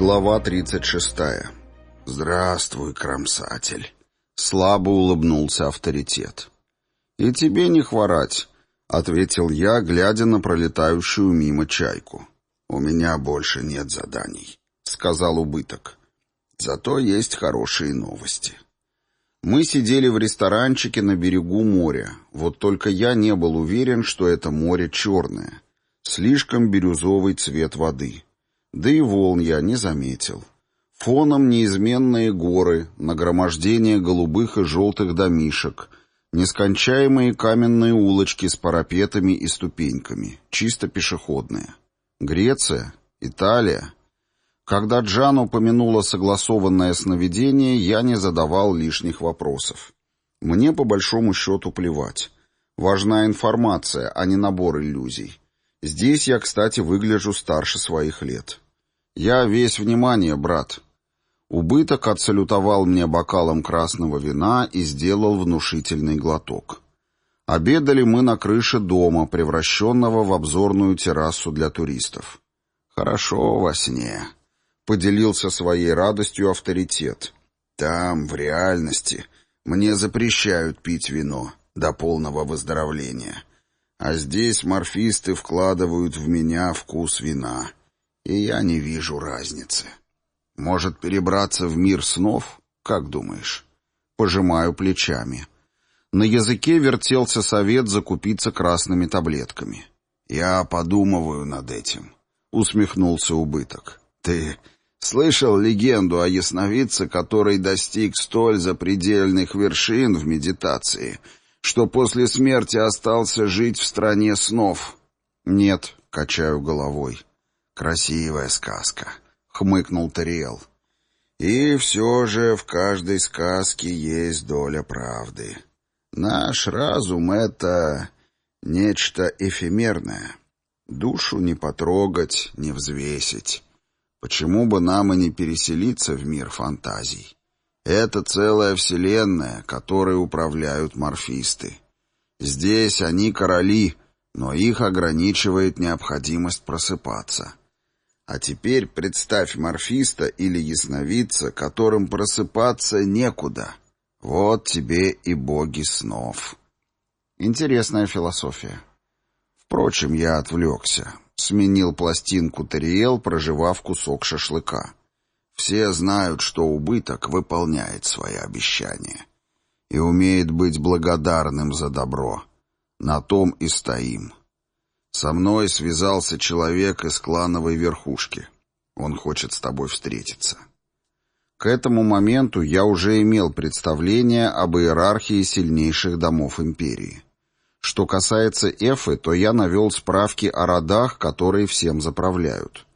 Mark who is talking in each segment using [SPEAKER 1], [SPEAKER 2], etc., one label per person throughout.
[SPEAKER 1] Глава 36. «Здравствуй, кромсатель!» Слабо улыбнулся авторитет. «И тебе не хворать», — ответил я, глядя на пролетающую мимо чайку. «У меня больше нет заданий», — сказал убыток. «Зато есть хорошие новости». Мы сидели в ресторанчике на берегу моря, вот только я не был уверен, что это море черное. Слишком бирюзовый цвет воды. Да и волн я не заметил. Фоном неизменные горы, нагромождение голубых и желтых домишек, нескончаемые каменные улочки с парапетами и ступеньками, чисто пешеходные. Греция? Италия? Когда Джан упомянула согласованное сновидение, я не задавал лишних вопросов. Мне по большому счету плевать. Важна информация, а не набор иллюзий. Здесь я, кстати, выгляжу старше своих лет. Я весь внимание, брат. Убыток отсалютовал мне бокалом красного вина и сделал внушительный глоток. Обедали мы на крыше дома, превращенного в обзорную террасу для туристов. Хорошо во сне поделился своей радостью авторитет. Там, в реальности, мне запрещают пить вино до полного выздоровления. А здесь морфисты вкладывают в меня вкус вина, и я не вижу разницы. Может перебраться в мир снов, как думаешь? Пожимаю плечами. На языке вертелся совет закупиться красными таблетками. Я подумываю над этим. Усмехнулся убыток. Ты Слышал легенду о ясновидце, который достиг столь запредельных вершин в медитации, что после смерти остался жить в стране снов. Нет, качаю головой. Красивая сказка, хмыкнул Тариэл. И все же в каждой сказке есть доля правды. Наш разум — это нечто эфемерное. Душу не потрогать, не взвесить. Почему бы нам и не переселиться в мир фантазий? Это целая вселенная, которой управляют морфисты. Здесь они короли, но их ограничивает необходимость просыпаться. А теперь представь морфиста или ясновидца, которым просыпаться некуда. Вот тебе и боги снов. Интересная философия. Впрочем, я отвлекся. Сменил пластинку Тариэл, проживав кусок шашлыка. Все знают, что убыток выполняет свои обещания. И умеет быть благодарным за добро. На том и стоим. Со мной связался человек из клановой верхушки. Он хочет с тобой встретиться. К этому моменту я уже имел представление об иерархии сильнейших домов империи. Что касается Эфы, то я навел справки о родах, которые всем заправляют.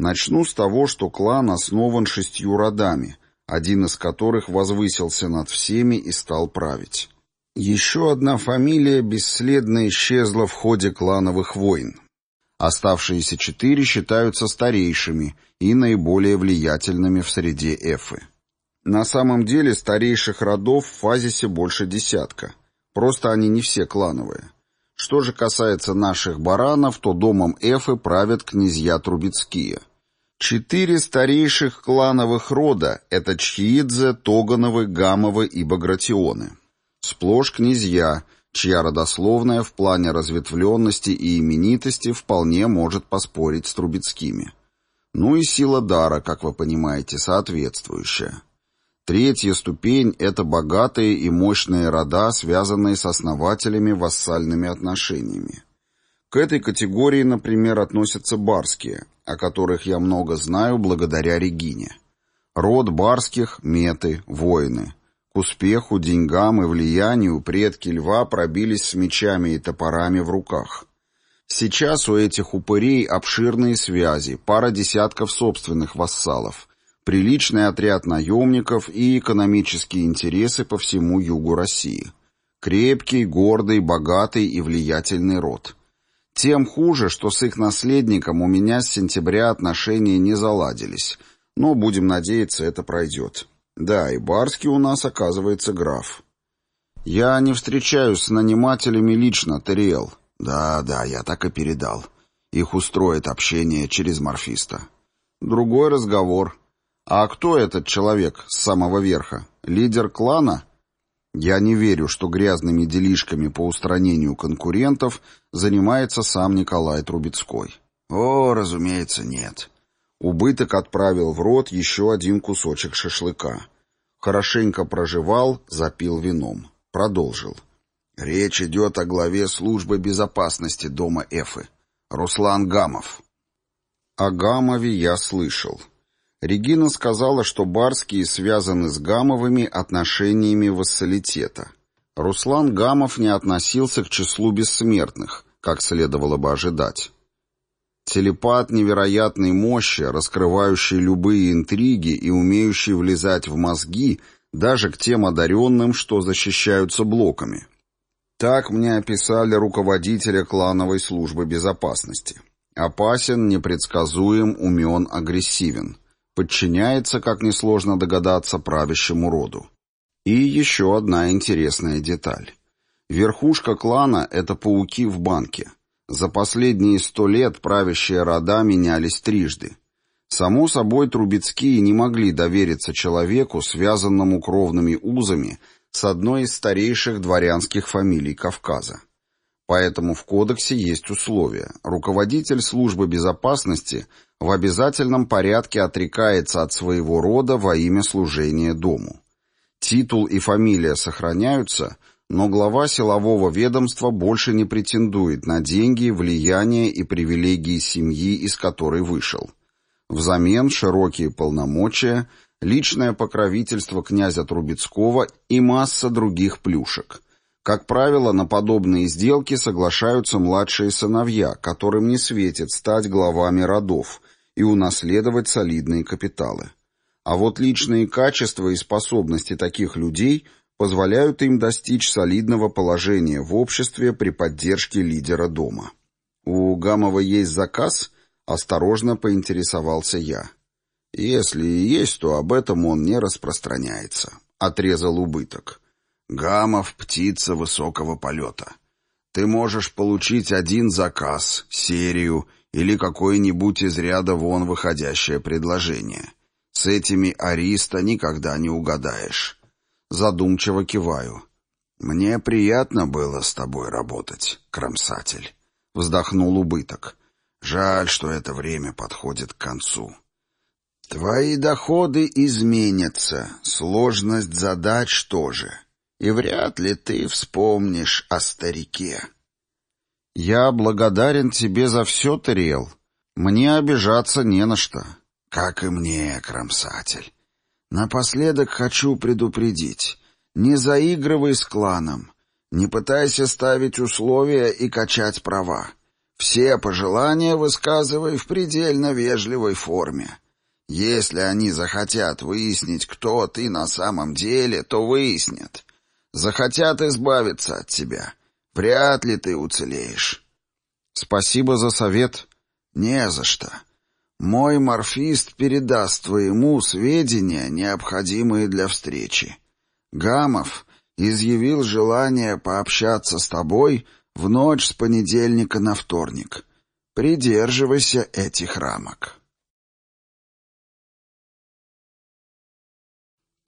[SPEAKER 1] Начну с того, что клан основан шестью родами, один из которых возвысился над всеми и стал править. Еще одна фамилия бесследно исчезла в ходе клановых войн. Оставшиеся четыре считаются старейшими и наиболее влиятельными в среде Эфы. На самом деле старейших родов в фазисе больше десятка – Просто они не все клановые. Что же касается наших баранов, то домом Эфы правят князья Трубецкие. Четыре старейших клановых рода — это Чхиидзе, Тогановы, Гамовы и Багратионы. Сплошь князья, чья родословная в плане разветвленности и именитости вполне может поспорить с Трубецкими. Ну и сила дара, как вы понимаете, соответствующая. Третья ступень – это богатые и мощные рода, связанные с основателями вассальными отношениями. К этой категории, например, относятся барские, о которых я много знаю благодаря Регине. Род барских – меты, воины. К успеху, деньгам и влиянию предки льва пробились с мечами и топорами в руках. Сейчас у этих упырей обширные связи, пара десятков собственных вассалов – приличный отряд наемников и экономические интересы по всему югу России. Крепкий, гордый, богатый и влиятельный род. Тем хуже, что с их наследником у меня с сентября отношения не заладились, но, будем надеяться, это пройдет. Да, и Барский у нас, оказывается, граф. Я не встречаюсь с нанимателями лично, Терриэл. Да, да, я так и передал. Их устроит общение через морфиста. другой разговор. А кто этот человек с самого верха? Лидер клана? Я не верю, что грязными делишками по устранению конкурентов занимается сам Николай Трубецкой. О, разумеется, нет. Убыток отправил в рот еще один кусочек шашлыка. Хорошенько прожевал, запил вином. Продолжил. Речь идет о главе службы безопасности дома Эфы. Руслан Гамов. О Гамове я слышал. Регина сказала, что Барские связаны с Гамовыми отношениями вассалитета. Руслан Гамов не относился к числу бессмертных, как следовало бы ожидать. Телепат невероятной мощи, раскрывающий любые интриги и умеющий влезать в мозги даже к тем одаренным, что защищаются блоками. Так мне описали руководителя клановой службы безопасности. Опасен, непредсказуем, умен, агрессивен подчиняется, как несложно догадаться, правящему роду. И еще одна интересная деталь. Верхушка клана — это пауки в банке. За последние сто лет правящие рода менялись трижды. Само собой, Трубецкие не могли довериться человеку, связанному кровными узами с одной из старейших дворянских фамилий Кавказа. Поэтому в кодексе есть условия. Руководитель службы безопасности в обязательном порядке отрекается от своего рода во имя служения дому. Титул и фамилия сохраняются, но глава силового ведомства больше не претендует на деньги, влияние и привилегии семьи, из которой вышел. Взамен широкие полномочия, личное покровительство князя Трубецкого и масса других плюшек – как правило, на подобные сделки соглашаются младшие сыновья, которым не светит стать главами родов и унаследовать солидные капиталы. А вот личные качества и способности таких людей позволяют им достичь солидного положения в обществе при поддержке лидера дома. «У Гамова есть заказ?» – осторожно поинтересовался я. «Если и есть, то об этом он не распространяется», – отрезал убыток. Гамов — птица высокого полета. Ты можешь получить один заказ, серию или какое-нибудь из ряда вон выходящее предложение. С этими ариста никогда не угадаешь. Задумчиво киваю. Мне приятно было с тобой работать, кромсатель. Вздохнул убыток. Жаль, что это время подходит к концу. Твои доходы изменятся, сложность задач тоже и вряд ли ты вспомнишь о старике. Я благодарен тебе за все, Терел. Мне обижаться не на что. Как и мне, кромсатель. Напоследок хочу предупредить. Не заигрывай с кланом. Не пытайся ставить условия и качать права. Все пожелания высказывай в предельно вежливой форме. Если они захотят выяснить, кто ты на самом деле, то выяснят. Захотят избавиться от тебя. Вряд ли ты уцелеешь. Спасибо за совет. Не за что. Мой морфист передаст твоему сведения, необходимые для встречи. Гамов изъявил желание пообщаться с тобой в ночь с понедельника на вторник. Придерживайся этих рамок.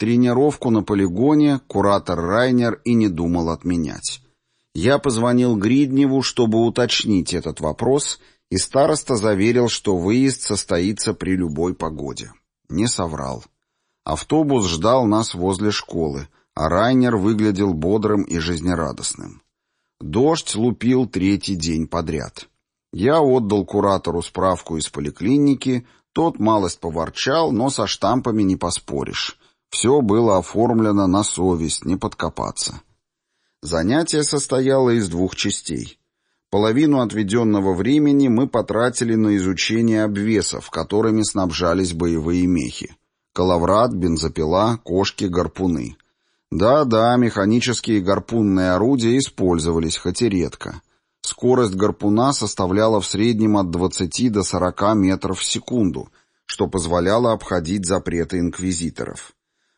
[SPEAKER 1] Тренировку на полигоне куратор Райнер и не думал отменять. Я позвонил Гридневу, чтобы уточнить этот вопрос, и староста заверил, что выезд состоится при любой погоде. Не соврал. Автобус ждал нас возле школы, а Райнер выглядел бодрым и жизнерадостным. Дождь лупил третий день подряд. Я отдал куратору справку из поликлиники, тот малость поворчал, но со штампами не поспоришь. Все было оформлено на совесть, не подкопаться. Занятие состояло из двух частей. Половину отведенного времени мы потратили на изучение обвесов, которыми снабжались боевые мехи. Калаврат, бензопила, кошки, гарпуны. Да-да, механические гарпунные орудия использовались, хоть и редко. Скорость гарпуна составляла в среднем от 20 до 40 метров в секунду, что позволяло обходить запреты инквизиторов.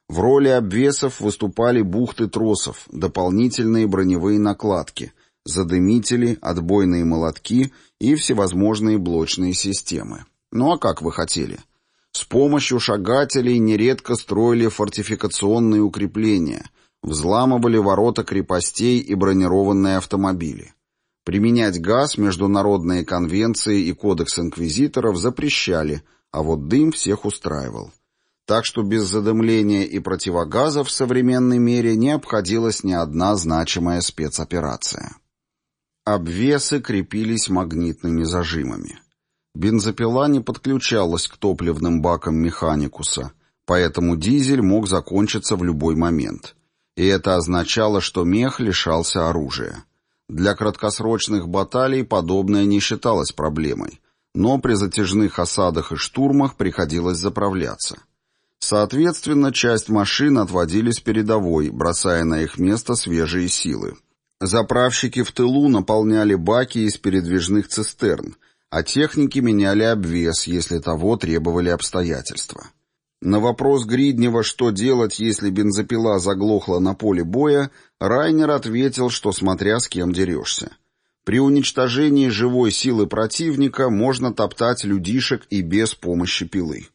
[SPEAKER 1] В роли обвесов выступали бухты тросов, дополнительные броневые накладки, задымители, отбойные молотки и всевозможные блочные системы. Ну а как вы хотели? С помощью шагателей нередко строили фортификационные укрепления, взламывали ворота крепостей и бронированные автомобили. Применять газ международные конвенции и кодекс инквизиторов запрещали, а вот дым всех устраивал. Так что без задымления и противогазов в современной мере не обходилась ни одна значимая спецоперация. Обвесы крепились магнитными зажимами. Бензопила не подключалась к топливным бакам механикуса, поэтому дизель мог закончиться в любой момент. И это означало, что мех лишался оружия. Для краткосрочных баталий подобное не считалось проблемой, но при затяжных осадах и штурмах приходилось заправляться. Соответственно, часть машин отводились передовой, бросая на их место свежие силы. Заправщики в тылу наполняли баки из передвижных цистерн, а техники меняли обвес, если того требовали обстоятельства. На вопрос Гриднева, что делать, если бензопила заглохла на поле боя, Райнер ответил, что смотря с кем дерешься. При уничтожении живой силы противника можно топтать людишек и без помощи пилы.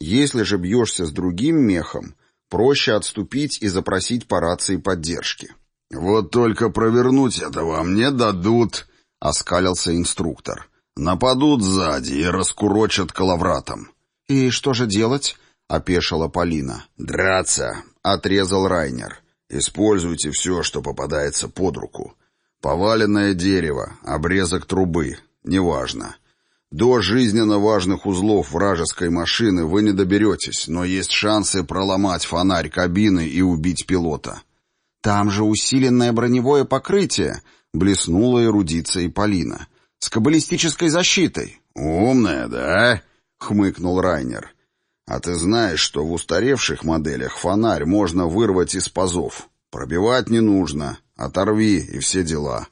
[SPEAKER 1] Если же бьешься с другим мехом, проще отступить и запросить по рации поддержки.
[SPEAKER 2] «Вот только провернуть это вам не дадут», — оскалился инструктор. «Нападут сзади и раскурочат коловратом».
[SPEAKER 1] «И что же делать?» — опешила Полина.
[SPEAKER 2] «Драться», — отрезал Райнер. «Используйте все, что попадается под руку. Поваленное дерево, обрезок трубы, неважно. До жизненно важных узлов вражеской машины вы не доберетесь, но есть шансы проломать фонарь кабины и убить пилота.
[SPEAKER 1] «Там же усиленное броневое покрытие», — блеснула эрудиция Полина. «С каббалистической защитой».
[SPEAKER 2] «Умная, да?» — хмыкнул Райнер. «А ты знаешь, что в устаревших моделях фонарь можно вырвать из пазов. Пробивать не нужно. Оторви и все дела».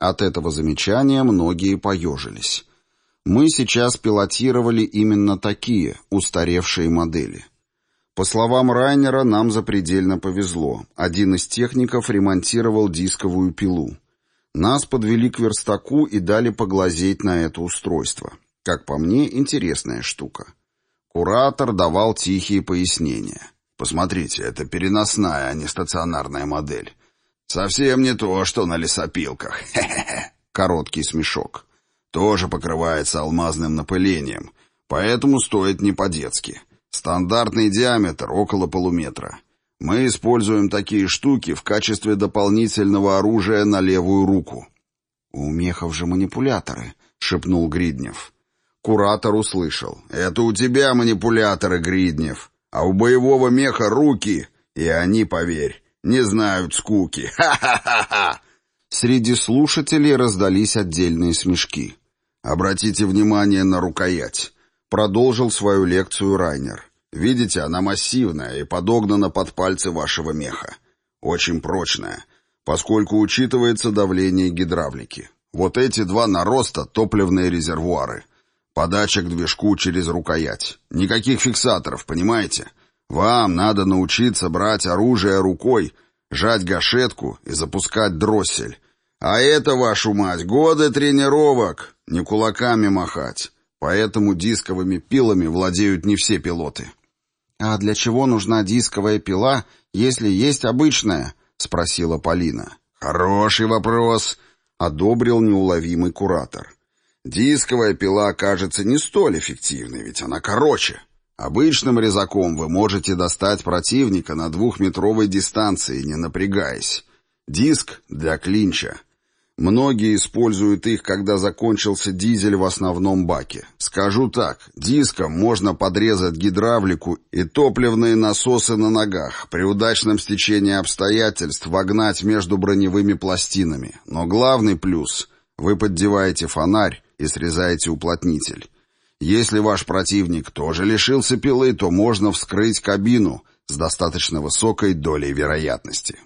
[SPEAKER 1] От этого замечания многие поежились. Мы сейчас пилотировали именно такие устаревшие модели. По словам Райнера, нам запредельно повезло. Один из техников ремонтировал дисковую пилу. Нас подвели к верстаку и дали поглазеть на это устройство. Как по мне, интересная штука. Куратор давал тихие пояснения.
[SPEAKER 2] «Посмотрите, это переносная, а не стационарная модель. Совсем не то, что на лесопилках. Хе-хе-хе». Короткий смешок тоже покрывается алмазным напылением, поэтому стоит не по-детски. Стандартный диаметр около полуметра. Мы используем такие штуки в качестве дополнительного оружия на левую руку.
[SPEAKER 1] «У мехов же манипуляторы», — шепнул Гриднев.
[SPEAKER 2] Куратор услышал. «Это у тебя манипуляторы, Гриднев, а у боевого меха руки, и они, поверь, не знают скуки. Ха-ха-ха-ха!»
[SPEAKER 1] Среди слушателей раздались отдельные смешки.
[SPEAKER 2] «Обратите внимание на рукоять», — продолжил свою лекцию Райнер. «Видите, она массивная и подогнана под пальцы вашего меха. Очень прочная, поскольку учитывается давление гидравлики. Вот эти два нароста — топливные резервуары. Подача к движку через рукоять. Никаких фиксаторов, понимаете? Вам надо научиться брать оружие рукой, жать гашетку и запускать дроссель. А это, вашу мать, годы тренировок, не кулаками махать. Поэтому дисковыми пилами владеют не все пилоты.
[SPEAKER 1] «А для чего нужна дисковая пила, если есть обычная?» — спросила Полина.
[SPEAKER 2] «Хороший вопрос», — одобрил неуловимый куратор. «Дисковая пила кажется не столь эффективной, ведь она короче. Обычным резаком вы можете достать противника на двухметровой дистанции, не напрягаясь. Диск для клинча. Многие используют их, когда закончился дизель в основном баке. Скажу так, диском можно подрезать гидравлику и топливные насосы на ногах, при удачном стечении обстоятельств вогнать между броневыми пластинами. Но главный плюс – вы поддеваете фонарь и срезаете уплотнитель. Если ваш противник тоже лишился пилы, то можно вскрыть кабину с достаточно высокой долей вероятности.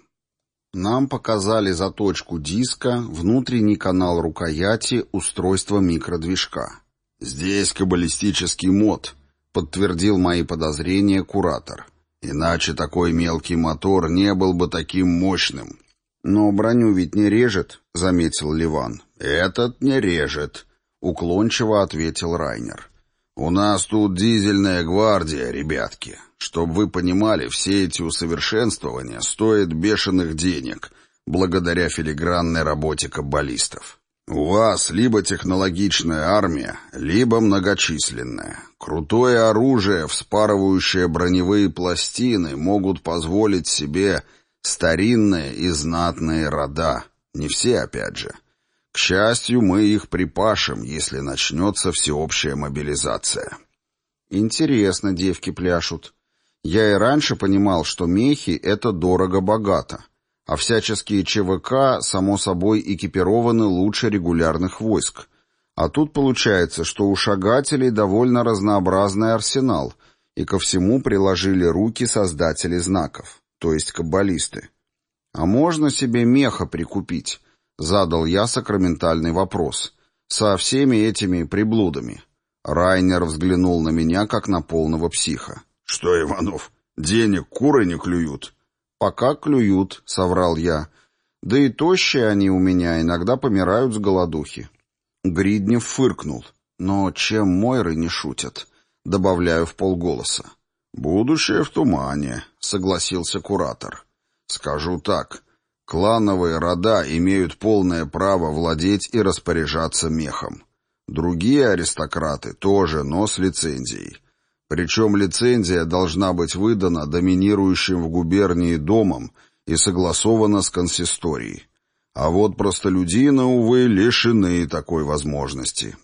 [SPEAKER 1] Нам показали заточку диска, внутренний канал рукояти, устройство микродвижка.
[SPEAKER 2] «Здесь каббалистический мод», — подтвердил мои подозрения куратор. «Иначе такой мелкий мотор не был бы таким мощным».
[SPEAKER 1] «Но броню ведь не режет», — заметил Ливан.
[SPEAKER 2] «Этот не режет», — уклончиво ответил Райнер. «У нас тут дизельная гвардия, ребятки. Чтоб вы понимали, все эти усовершенствования стоят бешеных денег, благодаря филигранной работе каббалистов. У вас либо технологичная армия, либо многочисленная. Крутое оружие, вспарывающее броневые пластины, могут позволить себе старинные и знатные рода. Не все, опять же. К счастью, мы их припашем, если начнется всеобщая мобилизация.
[SPEAKER 1] Интересно, девки пляшут. Я и раньше понимал, что мехи — это дорого-богато а всяческие ЧВК, само собой, экипированы лучше регулярных войск. А тут получается, что у шагателей довольно разнообразный арсенал, и ко всему приложили руки создатели знаков, то есть каббалисты. «А можно себе меха прикупить?» — задал я сакраментальный вопрос. «Со всеми этими приблудами». Райнер взглянул на меня, как на полного психа.
[SPEAKER 2] «Что, Иванов, денег куры не клюют?»
[SPEAKER 1] «Пока клюют», — соврал я. «Да и тощие они у меня иногда помирают с голодухи». Гриднев фыркнул. «Но чем Мойры не шутят?» — добавляю в полголоса.
[SPEAKER 2] «Будущее в тумане», — согласился куратор. «Скажу так. Клановые рода имеют полное право владеть и распоряжаться мехом. Другие аристократы тоже, но с лицензией. Причем лицензия должна быть выдана доминирующим в губернии домом и согласована с консисторией. А вот простолюдины, увы, лишены такой возможности.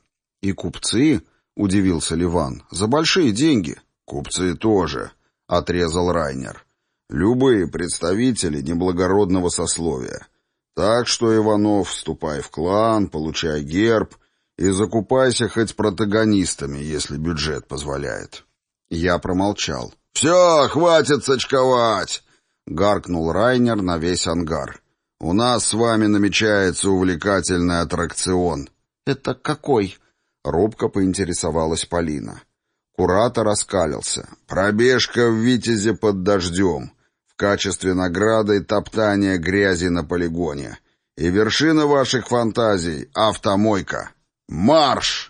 [SPEAKER 1] «И купцы?» — удивился Ливан. «За большие деньги».
[SPEAKER 2] «Купцы тоже», — отрезал Райнер. «Любые представители неблагородного сословия. Так что, Иванов, вступай в клан, получай герб и закупайся хоть протагонистами, если бюджет позволяет».
[SPEAKER 1] Я промолчал.
[SPEAKER 2] «Все, хватит сочковать!» — гаркнул Райнер на весь ангар. «У нас с вами намечается увлекательный аттракцион».
[SPEAKER 1] «Это какой?» — робко поинтересовалась Полина.
[SPEAKER 2] Куратор раскалился. «Пробежка в Витязе под дождем. Качестве награды топтание грязи на полигоне. И вершина ваших фантазий — автомойка. Марш!»